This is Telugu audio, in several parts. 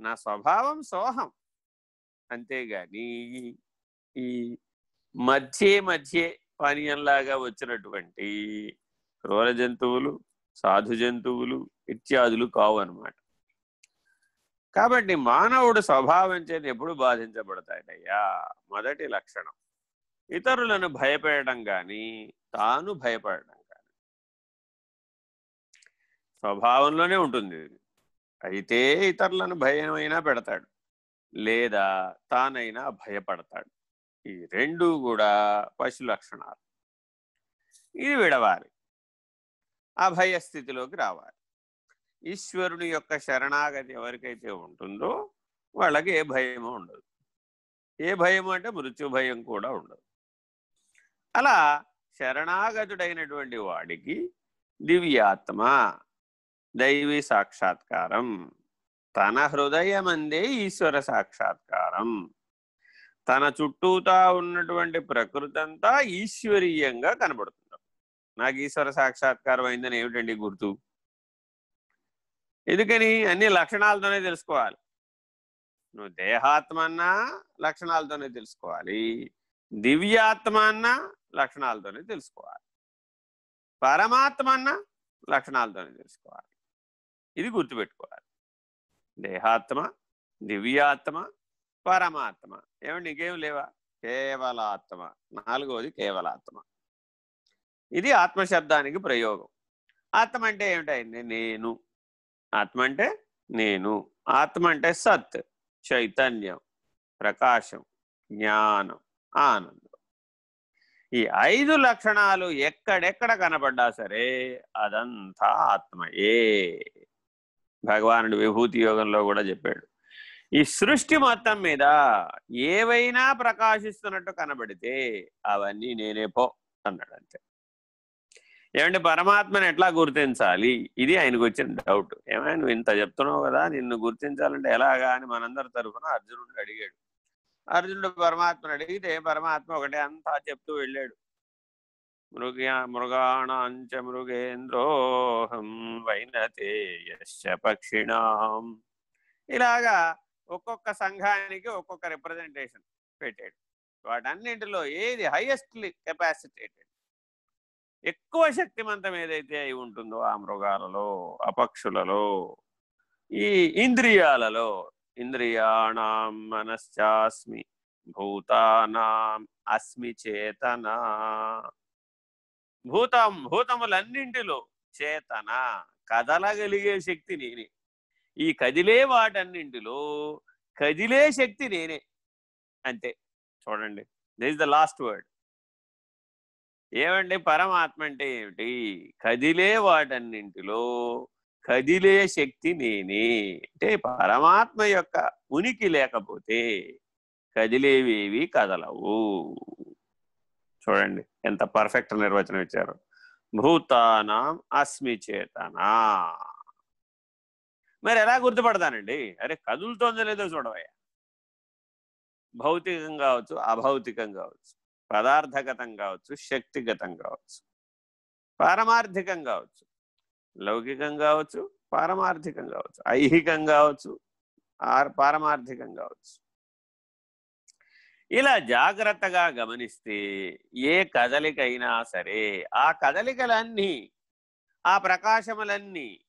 నా స్వభావం సోహం. అంతేగాని ఈ మధ్యే మధ్యే పానీయంలాగా వచ్చినటువంటి క్రూర జంతువులు సాధు జంతువులు ఇత్యాదులు కావు అనమాట కాబట్టి మానవుడు స్వభావం చేత ఎప్పుడు బాధించబడతాడయ్యా? మొదటి లక్షణం. ఇతరులను భయపెట్టడం కానీ తాను భయపడడం కానీ స్వభావంలోనే ఉంటుంది అయితే ఇతరులను భయమైనా పెడతాడు. లేదా తానైనా భయపడతాడు. ఈ రెండు కూడా పశు లక్షణాలు. ఇది విడవాలి. అభయస్థితిలోకి రావాలి. ఈశ్వరుని యొక్క శరణాగతి ఎవరికైతే ఉంటుందో వాళ్ళకి ఏ భయమో ఉండదు. ఏ భయం అంటే మృత్యు భయం కూడా ఉండదు. అలా శరణాగతుడైనటువంటి వాడికి దివ్యాత్మ దైవీ సాక్షాత్కారం. తన హృదయమందే ఈశ్వర సాక్షాత్కారం. తన చుట్టూతా ఉన్నటువంటి ప్రకృతి అంతా ఈశ్వరీయంగా కనబడుతుంది. నాకు ఈశ్వర సాక్షాత్కారం అయిందని ఏమిటండి గుర్తు? ఎందుకని? అన్ని లక్షణాలతోనే తెలుసుకోవాలి. నువ్వు దేహాత్మ అన్నా లక్షణాలతోనే తెలుసుకోవాలి. దివ్యాత్మ అన్నా లక్షణాలతోనే తెలుసుకోవాలి. పరమాత్మ అన్నా లక్షణాలతోనే తెలుసుకోవాలి. ఇది గుర్తుపెట్టుకోవాలి. దేహాత్మ దివ్యాత్మ పరమాత్మ. ఏమండి ఇంకేం లేవా? కేవలాత్మ. నాలుగవది కేవలాత్మ. ఇది ఆత్మశబ్దానికి ప్రయోగం. ఆత్మ అంటే ఏమిటైంది నేను. ఆత్మ అంటే నేను. ఆత్మ అంటే సత్ చైతన్యం ప్రకాశం జ్ఞానం ఆనందం. ఈ ఐదు లక్షణాలు ఎక్కడెక్కడ కనపడ్డా సరే అదంతా ఆత్మయే. భగవానుడు విభూతి యోగంలో కూడా చెప్పాడు. ఈ సృష్టి మొత్తం మీద ఏవైనా ప్రకాశిస్తున్నట్టు కనబడితే అవన్నీ నేనే పో అన్నాడు అంతే. ఏమంటే పరమాత్మని ఎట్లా గుర్తించాలి? ఇది ఆయనకు వచ్చిన డౌట్ ఏమైనా నువ్వు ఇంత చెప్తున్నావు కదా నిన్ను గుర్తించాలంటే ఎలాగా అని మనందరి తరఫున అర్జునుడు అడిగాడు. అర్జునుడు పరమాత్మను అడిగితే పరమాత్మ ఒకటే అంతా చెప్తూ వెళ్ళాడు. మృగ్యా మృగాణాంచ మృగేంద్రోహం వైనతేయశ్చ పక్షిణాం. ఇలాగా ఒక్కొక్క సంఘానికి ఒక్కొక్క రిప్రజెంటేషన్ పెట్టాడు. వాటన్నింటిలో ఏది హైయెస్ట్లీ కెపాసిటేటెడ్ ఎక్కువ శక్తిమంతం ఏదైతే అయి ఉంటుందో ఆ మృగాలలో అపక్షులలో ఈ ఇంద్రియాలలో ఇంద్రియాణం మనశ్చాస్మి భూతానాం అస్మి చేతనా భూతం భూతములన్నింటిలో చేతన కదలగలిగే శక్తి నేనే. ఈ కదిలే వాటన్నింటిలో కదిలే శక్తి నేనే. అంతే. చూడండి. దిస్ ద లాస్ట్ వర్డ్ ఏమండి? పరమాత్మ అంటే ఏమిటి? కదిలే వాటన్నింటిలో కదిలే శక్తి నేనే. అంటే పరమాత్మ యొక్క ఉనికి లేకపోతే కదిలేవేవి కదలవు. చూడండి. ఎంత పర్ఫెక్ట్ నిర్వచనం ఇచ్చారు. భూతానాం అస్మి చేతనా. మరి ఎలా గుర్తుపడతానండి? అరే కదులుతోందో లేదో చూడవయ్యా. భౌతికం కావచ్చు అభౌతికం కావచ్చు పదార్థగతం కావచ్చు శక్తిగతం కావచ్చు పారమార్థికం కావచ్చు లౌకికం కావచ్చు పారమార్థికం కావచ్చు ఐహికం కావచ్చు పారమార్థికం కావచ్చు. ఇలా జాగ్రత్తగా గమనిస్తే ఏ కదలికైనా సరే ఆ కదలికలన్నీ ఆ ప్రకాశములన్నీ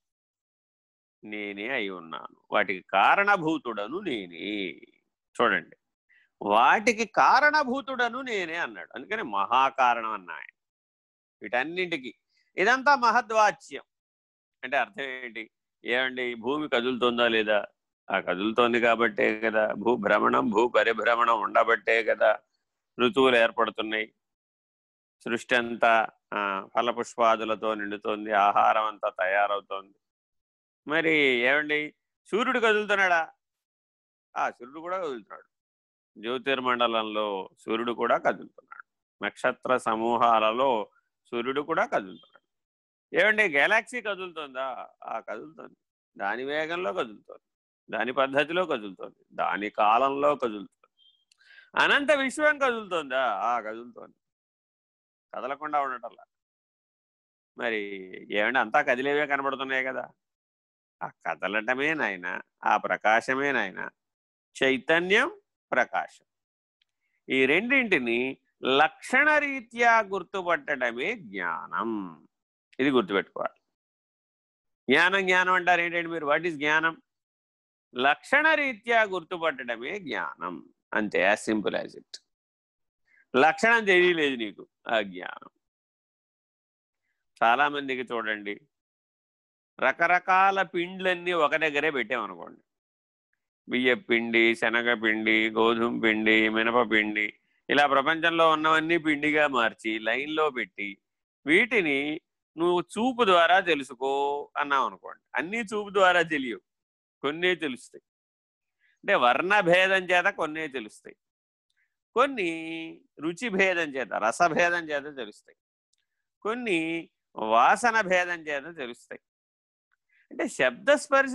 నేనే అయి ఉన్నాను. వాటికి కారణభూతుడను నేనే. చూడండి. వాటికి కారణభూతుడను నేనే అన్నాడు. అందుకని మహాకారణం అన్నాయన. వీటన్నింటికి. ఇదంతా మహద్వాచ్యం. అంటే అర్థం ఏంటి? ఏమండి? భూమి కదులుతుందా లేదా? ఆ కదులుతోంది కాబట్టే కదా. భూభ్రమణం భూ పరిభ్రమణం ఉండబట్టే కదా ఋతువులు ఏర్పడుతున్నాయి. సృష్టి అంతా ఫలపుష్పాదులతో నిండుతోంది ఆహారం అంతా తయారవుతోంది. మరి ఏమండి? సూర్యుడు కదులుతున్నాడా? ఆ సూర్యుడు కూడా కదులుతున్నాడు. జ్యోతిర్మండలంలో సూర్యుడు కూడా కదులుతున్నాడు. నక్షత్ర సమూహాలలో సూర్యుడు కూడా కదులుతున్నాడు. ఏమండి? గెలాక్సీ కదులుతుందా? ఆ కదులుతుంది. దాని వేగంలో కదులుతుంది. దాని పద్ధతిలో కదులుతోంది. దాని కాలంలో కదులుతుంది. అనంత విశ్వం కదులుతోందా? ఆ కదులుతోంది. కదలకుండా ఉండటంలా. మరి ఏమంటే అంతా కదిలేవే కనబడుతున్నాయి కదా. ఆ కదలటమే నాయన ఆ ప్రకాశమే నాయన చైతన్యం ప్రకాశం. ఈ రెండింటిని లక్షణరీత్యా గుర్తుపట్టడమే జ్ఞానం. ఇది గుర్తుపెట్టుకోవాలి. జ్ఞానం జ్ఞానం అంటారు ఏంటంటే మీరు? వాట్ ఈస్ జ్ఞానం? లక్షణరీత్యా గుర్తుపట్టడమే జ్ఞానం. అంతే యాజ్ సింపుల్ యాజ్ ఇట్. లక్షణం తెలియలేదు నీకు ఆ జ్ఞానం. చాలామందికి చూడండి రకరకాల పిండ్లన్నీ ఒక దగ్గరే పెట్టామనుకోండి. బియ్య పిండి శనగపిండి గోధుమ పిండి మినపపిండి ఇలా ప్రపంచంలో ఉన్నవన్నీ పిండిగా మార్చి లైన్లో పెట్టి వీటిని నువ్వు చూపు ద్వారా తెలుసుకో అన్నావు అనుకోండి అన్నీ చూపు ద్వారా తెలియవు. కొన్నే తెలుస్తాయి. అంటే వర్ణ భేదం చేత కొన్నే తెలుస్తాయి. కొన్ని రుచి భేదం చేత రసభేదం చేత తెలుస్తాయి. కొన్ని వాసన భేదం చేత తెలుస్తాయి. అంటే శబ్దస్పర్శ